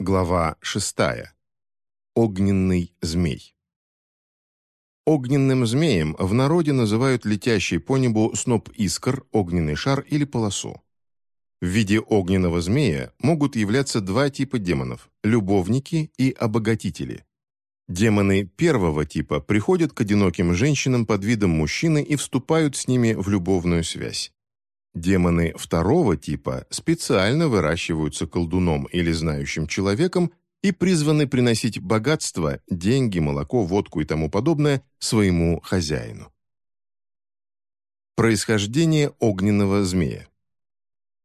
Глава 6. Огненный змей. Огненным змеем в народе называют летящий по небу сноп искр, огненный шар или полосу. В виде огненного змея могут являться два типа демонов – любовники и обогатители. Демоны первого типа приходят к одиноким женщинам под видом мужчины и вступают с ними в любовную связь. Демоны второго типа специально выращиваются колдуном или знающим человеком и призваны приносить богатство, деньги, молоко, водку и тому подобное своему хозяину. Происхождение огненного змея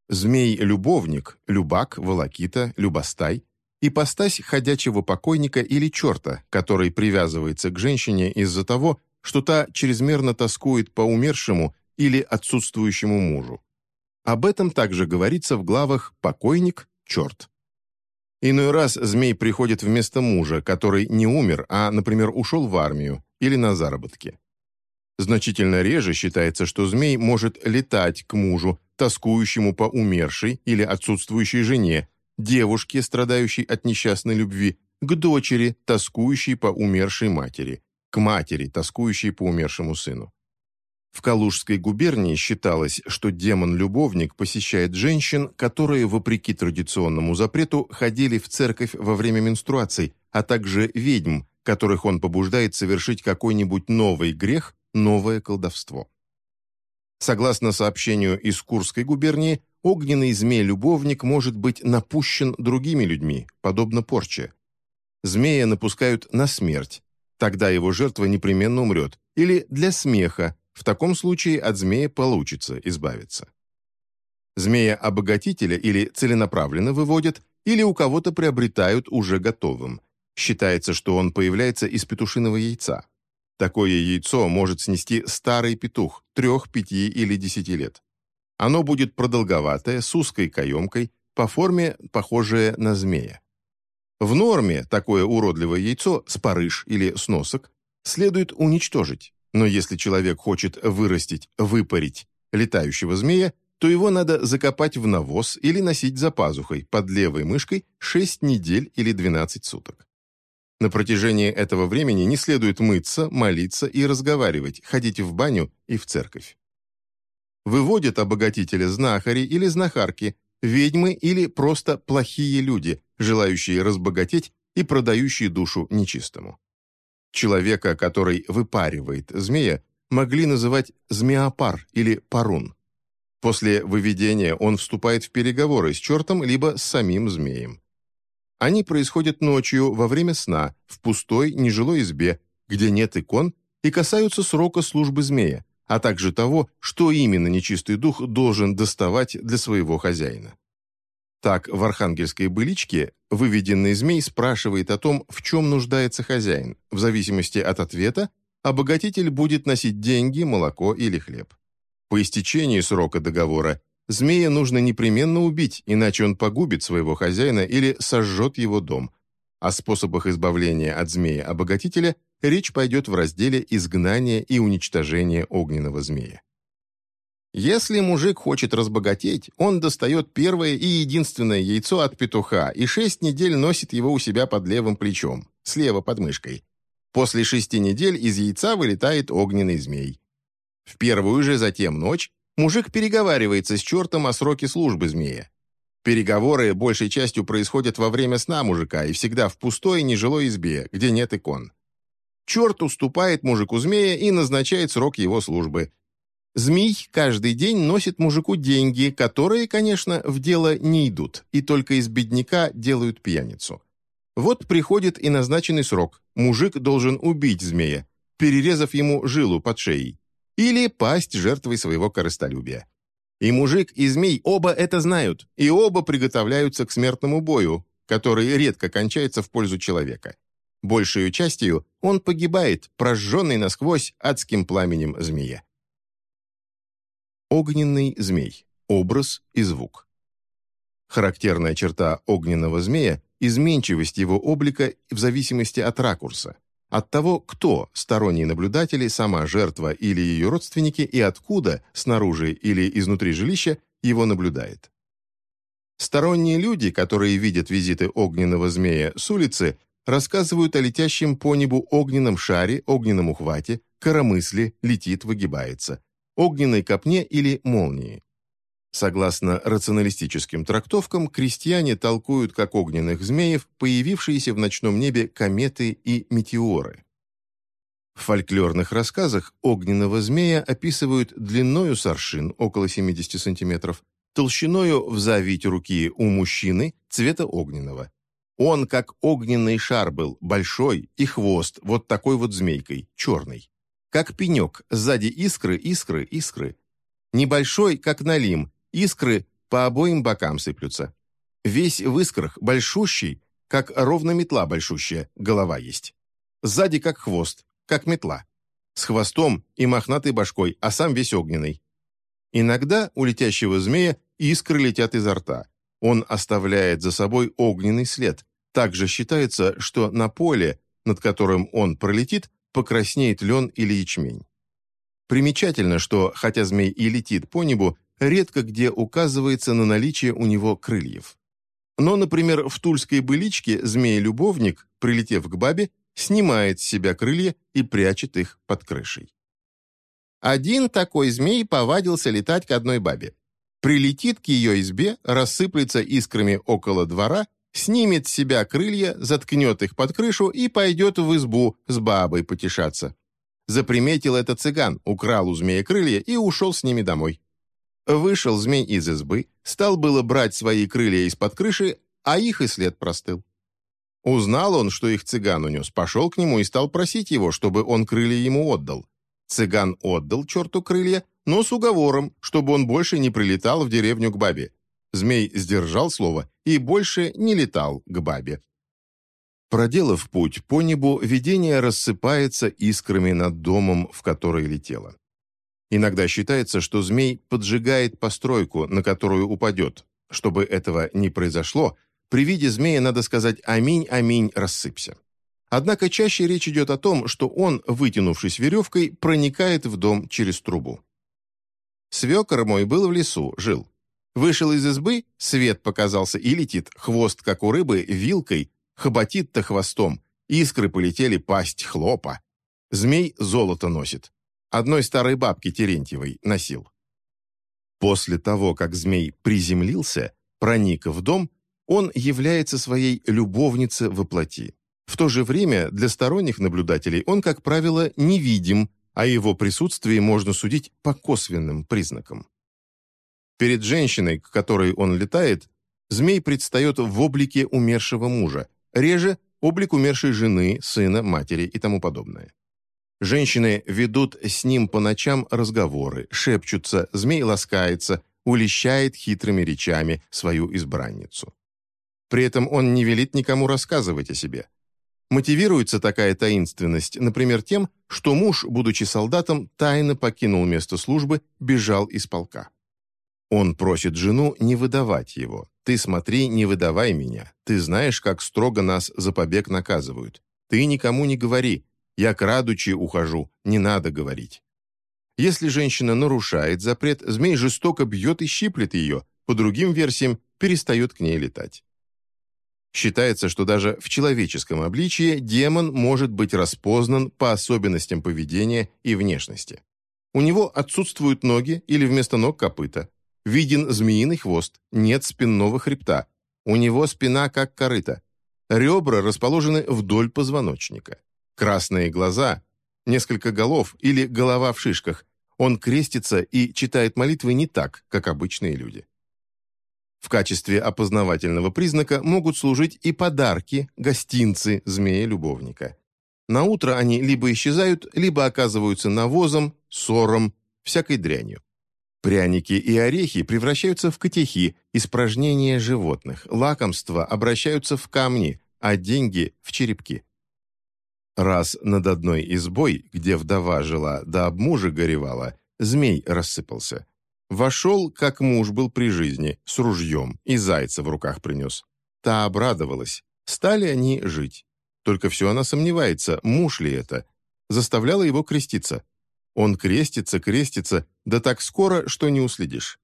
Змей-любовник, любак, волокита, любостай – ипостась ходячего покойника или черта, который привязывается к женщине из-за того, что та чрезмерно тоскует по умершему или отсутствующему мужу. Об этом также говорится в главах «Покойник», «Черт». Иной раз змей приходит вместо мужа, который не умер, а, например, ушел в армию или на заработки. Значительно реже считается, что змей может летать к мужу, тоскующему по умершей или отсутствующей жене, девушке, страдающей от несчастной любви, к дочери, тоскующей по умершей матери, к матери, тоскующей по умершему сыну. В Калужской губернии считалось, что демон-любовник посещает женщин, которые, вопреки традиционному запрету, ходили в церковь во время менструаций, а также ведьм, которых он побуждает совершить какой-нибудь новый грех, новое колдовство. Согласно сообщению из Курской губернии, огненный змей-любовник может быть напущен другими людьми, подобно порче. Змея напускают на смерть, тогда его жертва непременно умрет, или для смеха, в таком случае от змея получится избавиться. Змея-обогатителя или целенаправленно выводят, или у кого-то приобретают уже готовым. Считается, что он появляется из петушиного яйца. Такое яйцо может снести старый петух, трех, пяти или десяти лет. Оно будет продолговатое, с узкой каемкой, по форме похожее на змея. В норме такое уродливое яйцо, спарыш или сносок, следует уничтожить. Но если человек хочет вырастить, выпарить летающего змея, то его надо закопать в навоз или носить за пазухой под левой мышкой 6 недель или 12 суток. На протяжении этого времени не следует мыться, молиться и разговаривать, ходить в баню и в церковь. Выводят обогатителя знахари или знахарки, ведьмы или просто плохие люди, желающие разбогатеть и продающие душу нечистому. Человека, который выпаривает змея, могли называть змеопар или парун. После выведения он вступает в переговоры с чертом либо с самим змеем. Они происходят ночью, во время сна, в пустой, нежилой избе, где нет икон, и касаются срока службы змея, а также того, что именно нечистый дух должен доставать для своего хозяина. Так, в архангельской быличке выведенный змей спрашивает о том, в чем нуждается хозяин. В зависимости от ответа, обогатитель будет носить деньги, молоко или хлеб. По истечении срока договора змея нужно непременно убить, иначе он погубит своего хозяина или сожжет его дом. О способах избавления от змея-обогатителя речь пойдет в разделе «Изгнание и уничтожение огненного змея». Если мужик хочет разбогатеть, он достает первое и единственное яйцо от петуха и шесть недель носит его у себя под левым плечом, слева под мышкой. После шести недель из яйца вылетает огненный змей. В первую же затем ночь мужик переговаривается с чертом о сроке службы змея. Переговоры большей частью происходят во время сна мужика и всегда в пустой нежилой избе, где нет икон. Черт уступает мужику змея и назначает срок его службы, Змей каждый день носит мужику деньги, которые, конечно, в дело не идут, и только из бедняка делают пьяницу. Вот приходит и назначенный срок. Мужик должен убить змея, перерезав ему жилу под шеей, или пасть жертвой своего корыстолюбия. И мужик, и змей оба это знают, и оба приготовляются к смертному бою, который редко кончается в пользу человека. Большую частью он погибает, прожженный насквозь адским пламенем змея. Огненный змей. Образ и звук. Характерная черта огненного змея – изменчивость его облика в зависимости от ракурса, от того, кто – сторонние наблюдатели, сама жертва или ее родственники, и откуда, снаружи или изнутри жилища, его наблюдает. Сторонние люди, которые видят визиты огненного змея с улицы, рассказывают о летящем по небу огненном шаре, огненном ухвате, коромысле, летит, выгибается, огненной копне или молнии. Согласно рационалистическим трактовкам, крестьяне толкуют как огненных змеев, появившиеся в ночном небе кометы и метеоры. В фольклорных рассказах огненного змея описывают длиною соршин, около 70 сантиметров, толщиною в завить руки у мужчины цвета огненного. Он, как огненный шар был, большой, и хвост вот такой вот змейкой, черный. Как пенек, сзади искры, искры, искры. Небольшой, как налим, искры по обоим бокам сыплются. Весь в искрах, большущий, как ровно метла большущая, голова есть. Сзади как хвост, как метла. С хвостом и мохнатой башкой, а сам весь огненный. Иногда у летящего змея искры летят изо рта. Он оставляет за собой огненный след. Также считается, что на поле, над которым он пролетит, покраснеет лен или ячмень. Примечательно, что, хотя змей и летит по небу, редко где указывается на наличие у него крыльев. Но, например, в тульской быличке змей-любовник, прилетев к бабе, снимает с себя крылья и прячет их под крышей. Один такой змей повадился летать к одной бабе. Прилетит к ее избе, рассыплется искрами около двора, снимет с себя крылья, заткнет их под крышу и пойдет в избу с бабой потешаться. Заприметил это цыган, украл у змея крылья и ушел с ними домой. Вышел змей из избы, стал было брать свои крылья из-под крыши, а их и след простыл. Узнал он, что их цыган унес, пошел к нему и стал просить его, чтобы он крылья ему отдал. Цыган отдал черту крылья, но с уговором, чтобы он больше не прилетал в деревню к бабе. Змей сдержал слово и больше не летал к бабе. Проделав путь по небу, видение рассыпается искрами над домом, в который летело. Иногда считается, что змей поджигает постройку, на которую упадет. Чтобы этого не произошло, при виде змея надо сказать «Аминь, аминь, рассыпься». Однако чаще речь идет о том, что он, вытянувшись веревкой, проникает в дом через трубу. Свекор мой был в лесу, жил. Вышел из избы, свет показался и летит, хвост, как у рыбы, вилкой, хоботит-то хвостом, искры полетели, пасть хлопа. Змей золото носит. Одной старой бабки Терентьевой носил. После того, как змей приземлился, проник в дом, он является своей любовницей во плоти. В то же время для сторонних наблюдателей он, как правило, невидим, а его присутствии можно судить по косвенным признакам. Перед женщиной, к которой он летает, змей предстает в облике умершего мужа, реже – облик умершей жены, сына, матери и тому подобное. Женщины ведут с ним по ночам разговоры, шепчутся, змей ласкается, улещает хитрыми речами свою избранницу. При этом он не велит никому рассказывать о себе. Мотивируется такая таинственность, например, тем, что муж, будучи солдатом, тайно покинул место службы, бежал из полка. Он просит жену не выдавать его. «Ты смотри, не выдавай меня. Ты знаешь, как строго нас за побег наказывают. Ты никому не говори. Я крадучи ухожу, не надо говорить». Если женщина нарушает запрет, змей жестоко бьет и щиплет ее, по другим версиям перестает к ней летать. Считается, что даже в человеческом обличии демон может быть распознан по особенностям поведения и внешности. У него отсутствуют ноги или вместо ног копыта. Виден змеиный хвост, нет спинного хребта. У него спина как корыта. Ребра расположены вдоль позвоночника. Красные глаза, несколько голов или голова в шишках. Он крестится и читает молитвы не так, как обычные люди. В качестве опознавательного признака могут служить и подарки, гостинцы змея-любовника. На утро они либо исчезают, либо оказываются навозом, сором, всякой дрянью. Пряники и орехи превращаются в котехи, испражнения животных, лакомства обращаются в камни, а деньги – в черепки. Раз над одной избой, где вдова жила да об муже горевала, змей рассыпался – Вошел, как муж был при жизни, с ружьем, и зайца в руках принес. Та обрадовалась. Стали они жить. Только все она сомневается, муж ли это. Заставляла его креститься. Он крестится, крестится, да так скоро, что не уследишь.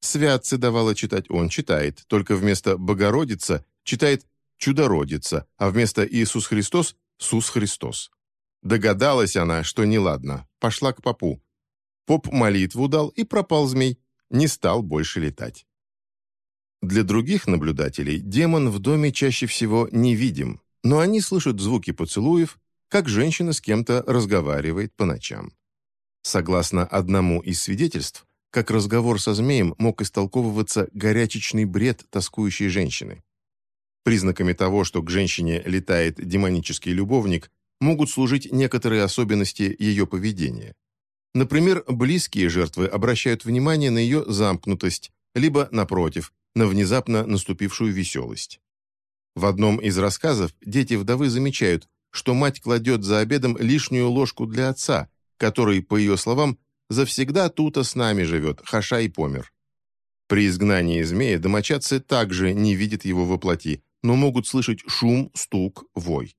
Святцы давала читать, он читает, только вместо «Богородица» читает «Чудородица», а вместо «Иисус Христос» «Сус Христос». Догадалась она, что неладно, пошла к попу. Поп молитву дал, и пропал змей, не стал больше летать. Для других наблюдателей демон в доме чаще всего невидим, но они слышат звуки поцелуев, как женщина с кем-то разговаривает по ночам. Согласно одному из свидетельств, как разговор со змеем мог истолковываться горячечный бред тоскующей женщины. Признаками того, что к женщине летает демонический любовник, могут служить некоторые особенности ее поведения. Например, близкие жертвы обращают внимание на ее замкнутость, либо, напротив, на внезапно наступившую веселость. В одном из рассказов дети вдовы замечают, что мать кладет за обедом лишнюю ложку для отца, который, по ее словам, завсегда тута с нами живет, хаша и помер. При изгнании змея домочадцы также не видят его воплоти, но могут слышать шум, стук, вой.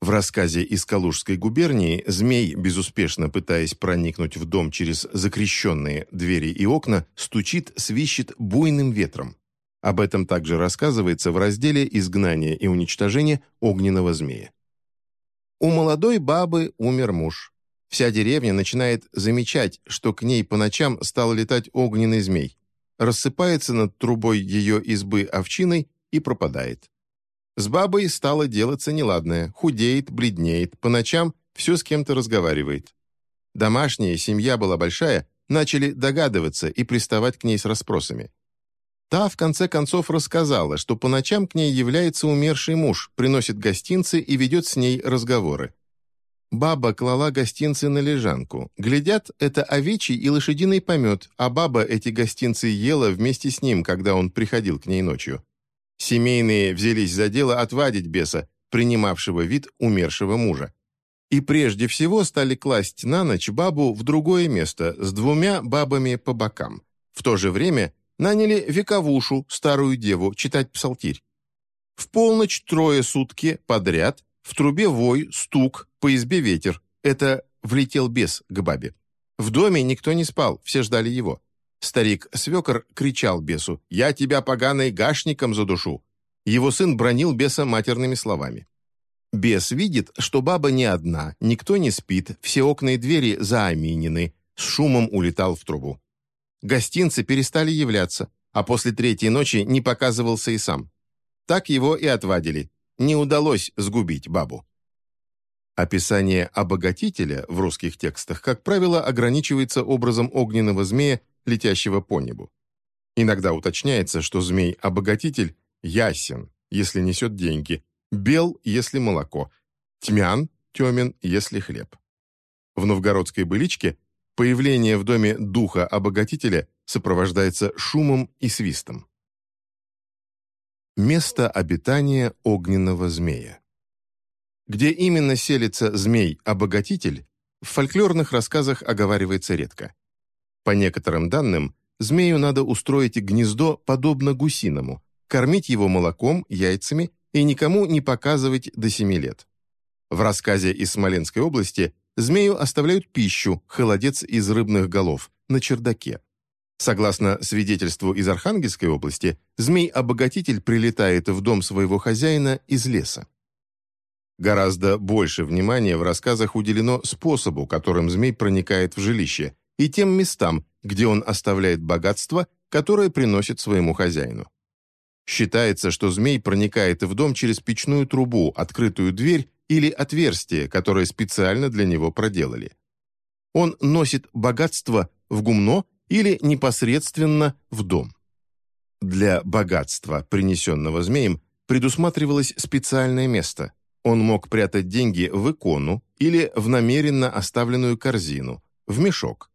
В рассказе из Калужской губернии змей, безуспешно пытаясь проникнуть в дом через закрещенные двери и окна, стучит, свищет буйным ветром. Об этом также рассказывается в разделе «Изгнание и уничтожение огненного змея». У молодой бабы умер муж. Вся деревня начинает замечать, что к ней по ночам стал летать огненный змей, рассыпается над трубой ее избы овчиной и пропадает. С бабой стало делаться неладное, худеет, бледнеет, по ночам все с кем-то разговаривает. Домашняя семья была большая, начали догадываться и приставать к ней с расспросами. Та, в конце концов, рассказала, что по ночам к ней является умерший муж, приносит гостинцы и ведет с ней разговоры. Баба клала гостинцы на лежанку. Глядят, это овечий и лошадиный помет, а баба эти гостинцы ела вместе с ним, когда он приходил к ней ночью. Семейные взялись за дело отвадить беса, принимавшего вид умершего мужа. И прежде всего стали класть на ночь бабу в другое место с двумя бабами по бокам. В то же время наняли вековушу, старую деву, читать псалтирь. В полночь трое сутки подряд, в трубе вой, стук, по избе ветер. Это влетел бес к бабе. В доме никто не спал, все ждали его. Старик-свекор кричал бесу «Я тебя, поганый, гашником задушу!» Его сын бронил беса матерными словами. Бес видит, что баба не одна, никто не спит, все окна и двери зааминены, с шумом улетал в трубу. Гостинцы перестали являться, а после третьей ночи не показывался и сам. Так его и отвадили. Не удалось сгубить бабу. Описание обогатителя в русских текстах, как правило, ограничивается образом огненного змея летящего по небу. Иногда уточняется, что змей-обогатитель ясен, если несет деньги, бел, если молоко, тьмян, темен, если хлеб. В новгородской быличке появление в доме духа-обогатителя сопровождается шумом и свистом. Место обитания огненного змея. Где именно селится змей-обогатитель, в фольклорных рассказах оговаривается редко. По некоторым данным, змею надо устроить гнездо подобно гусиному, кормить его молоком, яйцами и никому не показывать до 7 лет. В рассказе из Смоленской области змею оставляют пищу, холодец из рыбных голов, на чердаке. Согласно свидетельству из Архангельской области, змей-обогатитель прилетает в дом своего хозяина из леса. Гораздо больше внимания в рассказах уделено способу, которым змей проникает в жилище, и тем местам, где он оставляет богатство, которое приносит своему хозяину. Считается, что змей проникает в дом через печную трубу, открытую дверь или отверстие, которое специально для него проделали. Он носит богатство в гумно или непосредственно в дом. Для богатства, принесенного змеем, предусматривалось специальное место. Он мог прятать деньги в икону или в намеренно оставленную корзину, в мешок.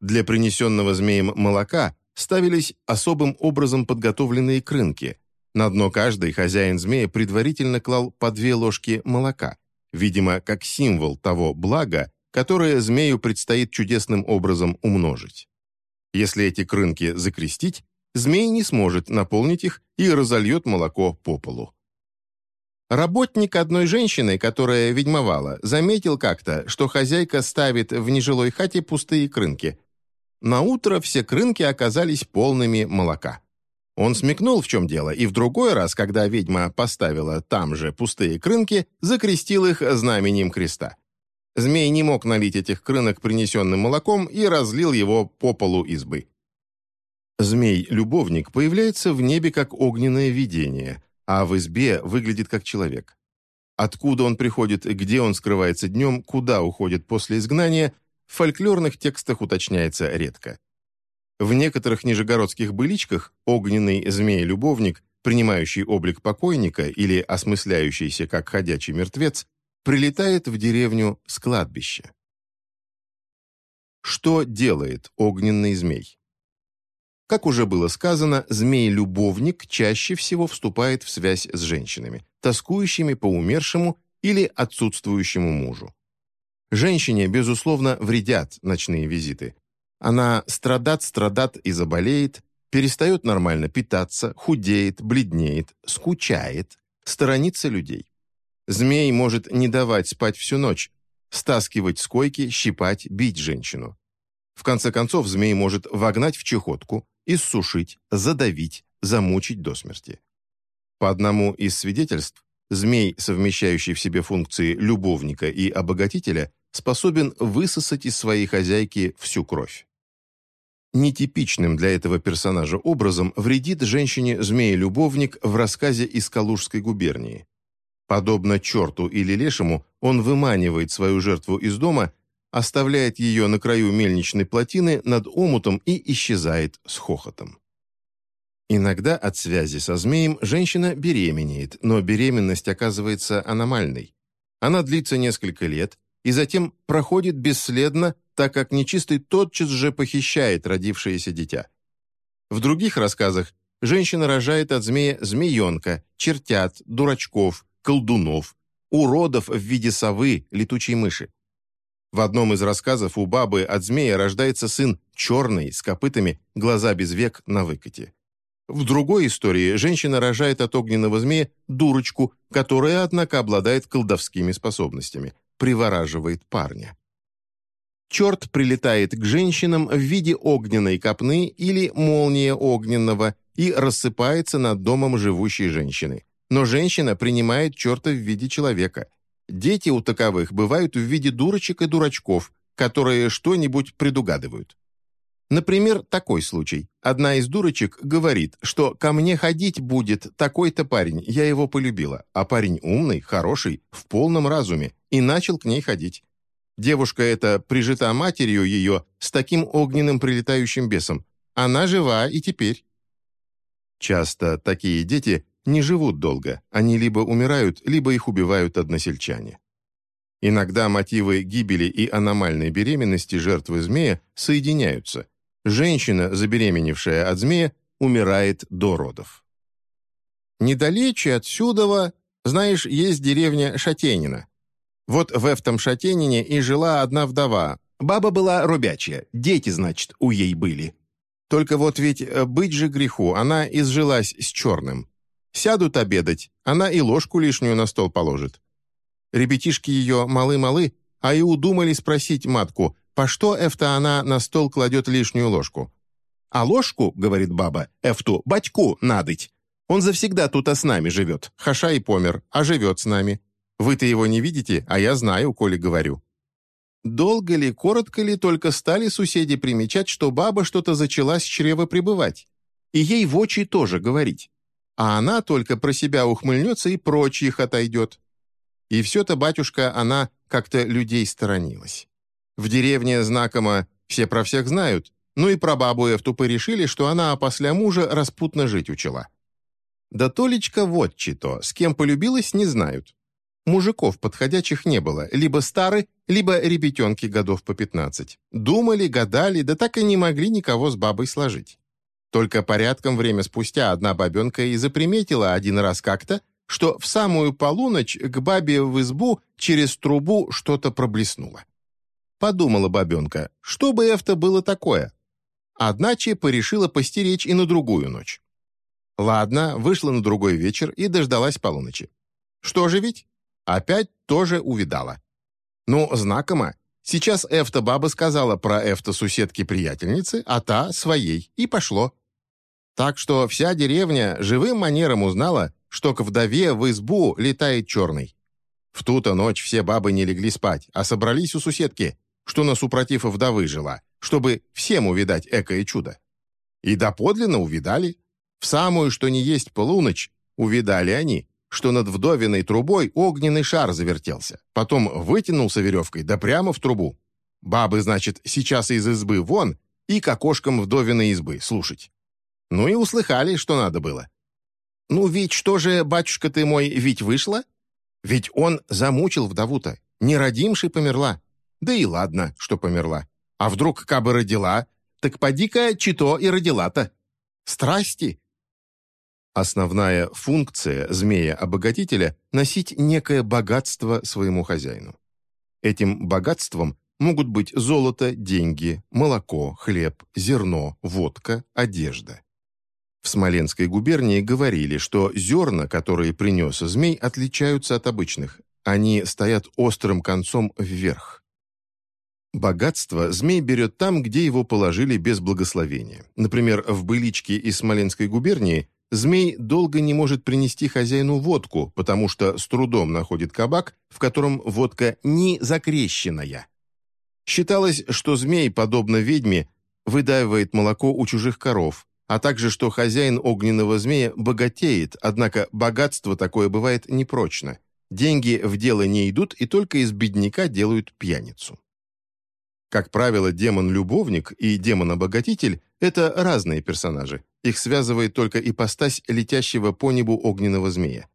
Для принесенного змеем молока ставились особым образом подготовленные крынки. На дно каждой хозяин змея предварительно клал по две ложки молока, видимо, как символ того блага, которое змею предстоит чудесным образом умножить. Если эти крынки закрестить, змей не сможет наполнить их и разольет молоко по полу. Работник одной женщины, которая ведьмовала, заметил как-то, что хозяйка ставит в нежилой хате пустые крынки, На утро все крынки оказались полными молока. Он смекнул, в чем дело, и в другой раз, когда ведьма поставила там же пустые крынки, закрестил их знаменем креста. Змей не мог налить этих крынок принесенным молоком и разлил его по полу избы. Змей-любовник появляется в небе как огненное видение, а в избе выглядит как человек. Откуда он приходит, где он скрывается днем, куда уходит после изгнания, в фольклорных текстах уточняется редко. В некоторых нижегородских быличках огненный змей-любовник, принимающий облик покойника или осмысляющийся как ходячий мертвец, прилетает в деревню с кладбища. Что делает огненный змей? Как уже было сказано, змей-любовник чаще всего вступает в связь с женщинами, тоскующими по умершему или отсутствующему мужу. Женщине, безусловно, вредят ночные визиты, она страдат, страдат и заболеет, перестает нормально питаться, худеет, бледнеет, скучает, сторонится людей. Змей может не давать спать всю ночь, стаскивать с койки, щипать, бить женщину. В конце концов, змей может вогнать в чехотку, иссушить, задавить, замучить до смерти. По одному из свидетельств, змей, совмещающий в себе функции любовника и обогатителя, способен высосать из своей хозяйки всю кровь. Нетипичным для этого персонажа образом вредит женщине змея-любовник в рассказе из Калужской губернии. Подобно черту или лешему, он выманивает свою жертву из дома, оставляет ее на краю мельничной плотины над омутом и исчезает с хохотом. Иногда от связи со змеем женщина беременеет, но беременность оказывается аномальной. Она длится несколько лет и затем проходит бесследно так как нечистый тотчас же похищает родившееся дитя. В других рассказах женщина рожает от змея змеенка, чертят, дурачков, колдунов, уродов в виде совы, летучей мыши. В одном из рассказов у бабы от змея рождается сын черный, с копытами, глаза без век на выкате. В другой истории женщина рожает от огненного змея дурочку, которая, однако, обладает колдовскими способностями, привораживает парня черт прилетает к женщинам в виде огненной копны или молния огненного и рассыпается над домом живущей женщины. Но женщина принимает черта в виде человека. Дети у таковых бывают в виде дурочек и дурачков, которые что-нибудь предугадывают. Например, такой случай. Одна из дурочек говорит, что ко мне ходить будет такой-то парень, я его полюбила, а парень умный, хороший, в полном разуме, и начал к ней ходить. Девушка эта прижита матерью ее с таким огненным прилетающим бесом. Она жива и теперь. Часто такие дети не живут долго, они либо умирают, либо их убивают односельчане. Иногда мотивы гибели и аномальной беременности жертвы змея соединяются. Женщина, забеременевшая от змея, умирает до родов. Недалече отсюда, знаешь, есть деревня Шатенина. Вот в этом Шатенине и жила одна вдова. Баба была рубячая, дети, значит, у ей были. Только вот ведь э, быть же греху, она изжилась с черным. Сядут обедать, она и ложку лишнюю на стол положит. Ребятишки ее малы-малы, а и удумали спросить матку, по что эфта она на стол кладет лишнюю ложку. «А ложку, — говорит баба, — эфту батьку надыть. Он завсегда тут с нами живет, хаша и помер, а живет с нами. Вы-то его не видите, а я знаю, коли говорю». Долго ли, коротко ли, только стали соседи примечать, что баба что-то зачала с чрева пребывать. И ей в очи тоже говорить. А она только про себя ухмыльнется и прочь их отойдет. И все-то, батюшка, она как-то людей сторонилась. В деревне знакомо все про всех знают, ну и про бабу Эвту порешили, что она после мужа распутно жить учила. Да Толечка вот чито, с кем полюбилась, не знают. Мужиков подходящих не было, либо стары, либо ребятенки годов по 15. Думали, гадали, да так и не могли никого с бабой сложить. Только порядком время спустя одна бабенка и заприметила один раз как-то, что в самую полуночь к бабе в избу через трубу что-то проблеснуло. Подумала бабенка, что бы это было такое? Одначе порешила постеречь и на другую ночь. Ладно, вышла на другой вечер и дождалась полуночи. Что же ведь? Опять тоже увидала. Ну, знакомо. Сейчас Эфта-баба сказала про Эфта-соседки-приятельницы, а та — своей, и пошло. Так что вся деревня живым манером узнала, что к вдове в избу летает черный. В ту-то ночь все бабы не легли спать, а собрались у соседки, что на супротив вдовы жила, чтобы всем увидать экое чудо. И доподлинно увидали. В самую, что не есть полуночь, увидали они, что над вдовиной трубой огненный шар завертелся, потом вытянулся веревкой, да прямо в трубу. Бабы, значит, сейчас из избы вон и к окошкам вдовиной избы слушать. Ну и услыхали, что надо было. «Ну ведь что же, батюшка ты мой, ведь вышла? Ведь он замучил вдову-то, не родимшей померла. Да и ладно, что померла. А вдруг кабы родила, так поди-ка чито и родила-то. Страсти, Основная функция змея-обогатителя – носить некое богатство своему хозяину. Этим богатством могут быть золото, деньги, молоко, хлеб, зерно, водка, одежда. В Смоленской губернии говорили, что зерна, которые принес змей, отличаются от обычных. Они стоят острым концом вверх. Богатство змей берет там, где его положили без благословения. Например, в Быличке из Смоленской губернии Змей долго не может принести хозяину водку, потому что с трудом находит кабак, в котором водка не закрещенная. Считалось, что змей, подобно ведьме, выдаивает молоко у чужих коров, а также что хозяин огненного змея богатеет, однако богатство такое бывает непрочно. Деньги в дело не идут и только из бедняка делают пьяницу. Как правило, демон-любовник и демон-обогатитель – это разные персонажи. Их связывает только ипостась летящего по небу огненного змея.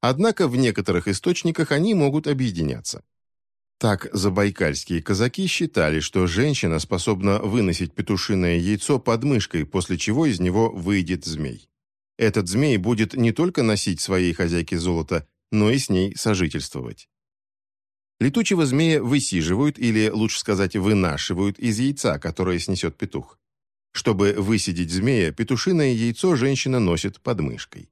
Однако в некоторых источниках они могут объединяться. Так забайкальские казаки считали, что женщина способна выносить петушиное яйцо под мышкой, после чего из него выйдет змей. Этот змей будет не только носить своей хозяйке золото, но и с ней сожительствовать. Летучего змея высиживают, или, лучше сказать, вынашивают из яйца, которое снесет петух. Чтобы высидеть змея, петушиное яйцо женщина носит под мышкой.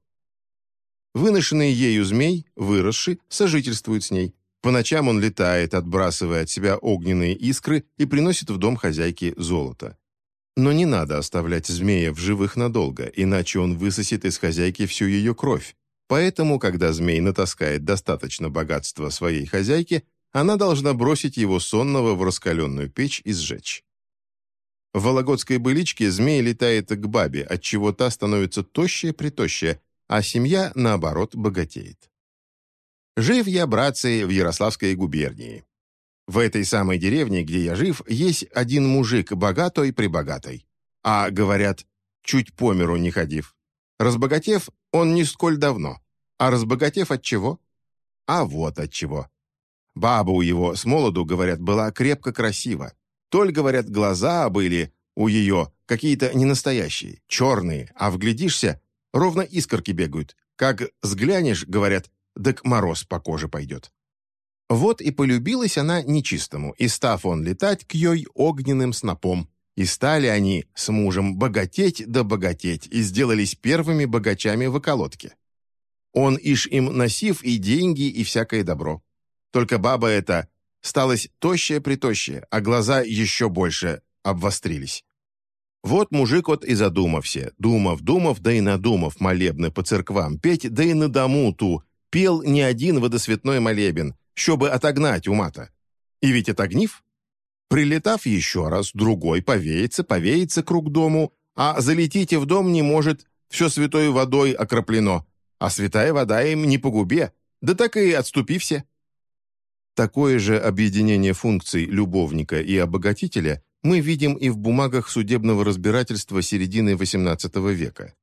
Выношенный ею змей, выросший, сожительствует с ней. По ночам он летает, отбрасывая от себя огненные искры и приносит в дом хозяйки золото. Но не надо оставлять змея в живых надолго, иначе он высосет из хозяйки всю ее кровь. Поэтому, когда змей натаскает достаточно богатства своей хозяйке, она должна бросить его сонного в раскаленную печь и сжечь. В вологодской быличке змей летает к бабе, отчего та становится тощая-притощая, а семья, наоборот, богатеет. Жив я, братцы, в Ярославской губернии. В этой самой деревне, где я жив, есть один мужик богатой-прибогатой. А, говорят, чуть по миру не ходив. Разбогатев, он не сколь давно. А разбогатев от чего? А вот от чего. Баба у его с молоду, говорят, была крепко красива. Толь, говорят, глаза были у ее какие-то ненастоящие, черные, а вглядишься, ровно искорки бегают. Как взглянешь, говорят, так мороз по коже пойдет. Вот и полюбилась она нечистому, и став он летать к ей огненным снопом. И стали они с мужем богатеть да богатеть, и сделались первыми богачами в околотке. Он ишь им носив и деньги, и всякое добро. Только баба эта сталась тощая-притощая, а глаза еще больше обвострились. Вот мужик вот и задумався, думав-думав, да и надумав молебны по церквам петь, да и на дому ту, пел не один водосветной молебен, чтобы отогнать умата. И ведь отогнив, прилетав еще раз, другой повеется, повеется круг дому, а залетите в дом не может, все святой водой окроплено, а святая вода им не погубе, да так и отступи все. Такое же объединение функций любовника и обогатителя мы видим и в бумагах судебного разбирательства середины XVIII века.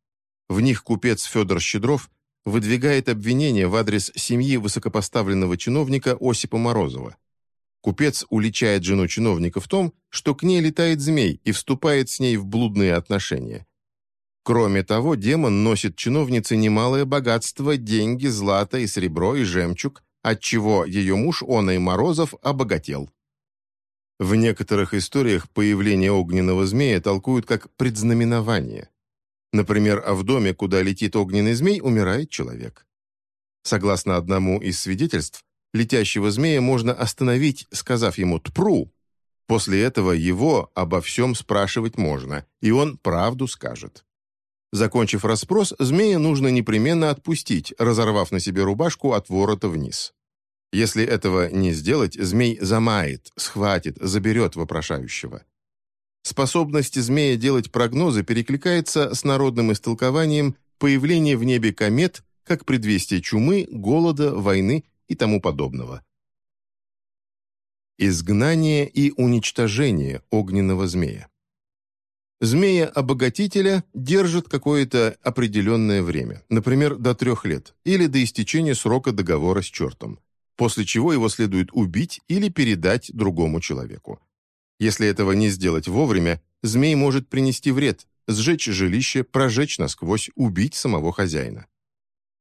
В них купец Федор Щедров выдвигает обвинение в адрес семьи высокопоставленного чиновника Осипа Морозова. Купец уличает жену чиновника в том, что к ней летает змей и вступает с ней в блудные отношения. Кроме того, демон носит чиновнице немалое богатство, деньги, злато и серебро и жемчуг, отчего ее муж Оной Морозов обогател. В некоторых историях появление огненного змея толкуют как предзнаменование. Например, в доме, куда летит огненный змей, умирает человек. Согласно одному из свидетельств, летящего змея можно остановить, сказав ему «тпру». После этого его обо всем спрашивать можно, и он правду скажет. Закончив расспрос, змея нужно непременно отпустить, разорвав на себе рубашку от ворота вниз. Если этого не сделать, змей замает, схватит, заберет вопрошающего. Способность змея делать прогнозы перекликается с народным истолкованием появления в небе комет как предвестие чумы, голода, войны и тому подобного. Изгнание и уничтожение огненного змея. Змея-обогатителя держат какое-то определенное время, например, до трех лет, или до истечения срока договора с чертом, после чего его следует убить или передать другому человеку. Если этого не сделать вовремя, змей может принести вред, сжечь жилище, прожечь насквозь, убить самого хозяина.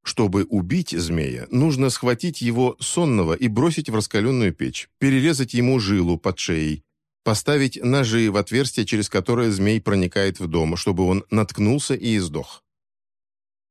Чтобы убить змея, нужно схватить его сонного и бросить в раскаленную печь, перерезать ему жилу под шеей, поставить ножи в отверстие, через которое змей проникает в дом, чтобы он наткнулся и издох.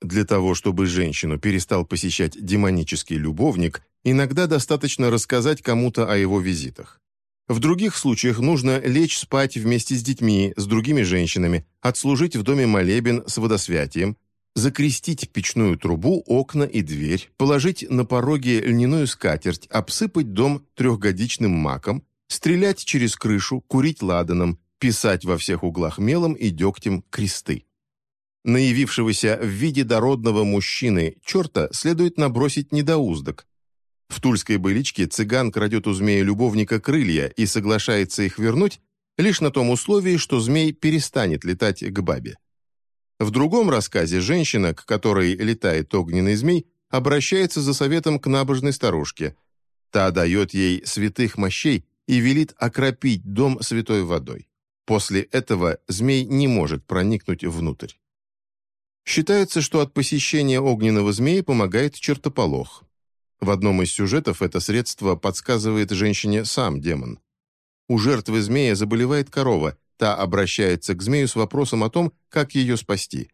Для того, чтобы женщину перестал посещать демонический любовник, иногда достаточно рассказать кому-то о его визитах. В других случаях нужно лечь спать вместе с детьми, с другими женщинами, отслужить в доме молебен с водосвятием, закрестить печную трубу, окна и дверь, положить на пороге льняную скатерть, обсыпать дом трехгодичным маком, стрелять через крышу, курить ладаном, писать во всех углах мелом и дегтем кресты. На явившегося в виде дородного мужчины черта следует набросить недоуздок. В тульской быличке цыган крадет у змея-любовника крылья и соглашается их вернуть лишь на том условии, что змей перестанет летать к бабе. В другом рассказе женщина, к которой летает огненный змей, обращается за советом к набожной старушке. Та дает ей святых мощей и велит окропить дом святой водой. После этого змей не может проникнуть внутрь. Считается, что от посещения огненного змея помогает чертополох. В одном из сюжетов это средство подсказывает женщине сам демон. У жертвы змея заболевает корова, Та обращается к змею с вопросом о том, как ее спасти.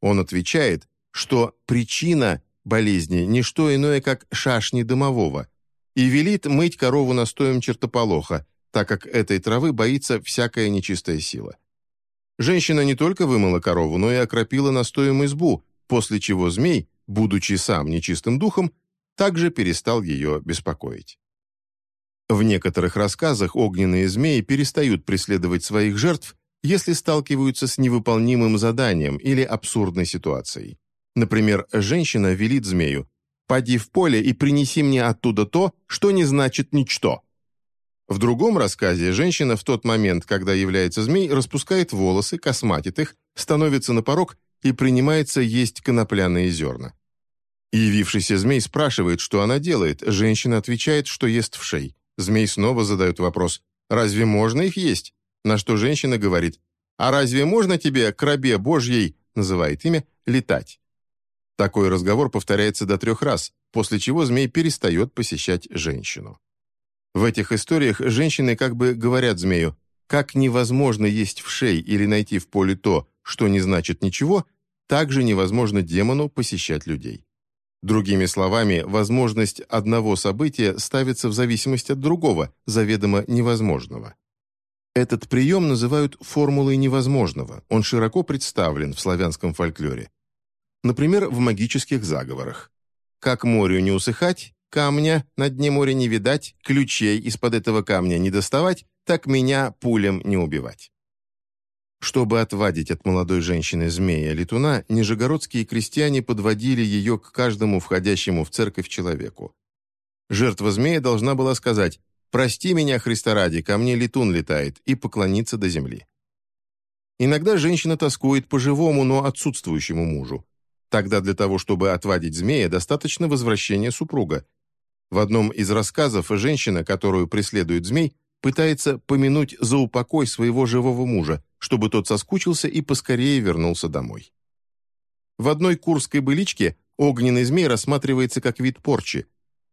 Он отвечает, что причина болезни – не что иное, как шашни дымового, и велит мыть корову настоем чертополоха, так как этой травы боится всякая нечистая сила. Женщина не только вымыла корову, но и окропила настоем избу, после чего змей, будучи сам нечистым духом, также перестал ее беспокоить. В некоторых рассказах огненные змеи перестают преследовать своих жертв, если сталкиваются с невыполнимым заданием или абсурдной ситуацией. Например, женщина велит змею «Поди в поле и принеси мне оттуда то, что не значит ничто». В другом рассказе женщина в тот момент, когда является змей, распускает волосы, косматит их, становится на порог и принимается есть конопляные зерна. Явившийся змей спрашивает, что она делает, женщина отвечает, что ест в шей. Змей снова задает вопрос, разве можно их есть? На что женщина говорит, а разве можно тебе, к рабе Божьей, называет имя, летать? Такой разговор повторяется до трех раз, после чего змей перестает посещать женщину. В этих историях женщины как бы говорят змею, как невозможно есть в шей или найти в поле то, что не значит ничего, так же невозможно демону посещать людей. Другими словами, возможность одного события ставится в зависимость от другого, заведомо невозможного. Этот прием называют формулой невозможного, он широко представлен в славянском фольклоре. Например, в магических заговорах. «Как морю не усыхать, камня на дне моря не видать, ключей из-под этого камня не доставать, так меня пулем не убивать». Чтобы отвадить от молодой женщины змея-летуна, нижегородские крестьяне подводили ее к каждому входящему в церковь человеку. Жертва змея должна была сказать «Прости меня, Христа ради, ко мне летун летает» и поклониться до земли. Иногда женщина тоскует по живому, но отсутствующему мужу. Тогда для того, чтобы отвадить змея, достаточно возвращения супруга. В одном из рассказов женщина, которую преследует змей, пытается помянуть за упокой своего живого мужа, чтобы тот соскучился и поскорее вернулся домой. В одной курской быличке огненный змей рассматривается как вид порчи.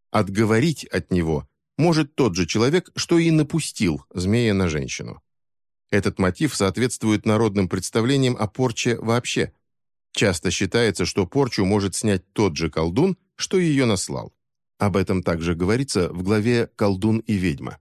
Отговорить от него может тот же человек, что и напустил змея на женщину. Этот мотив соответствует народным представлениям о порче вообще. Часто считается, что порчу может снять тот же колдун, что ее наслал. Об этом также говорится в главе «Колдун и ведьма».